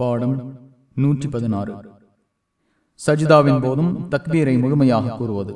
பாடம் நூற்றி பதினாறு. சஜிதாவின் போதும் தக்பீரை முழுமையாக கூறுவது.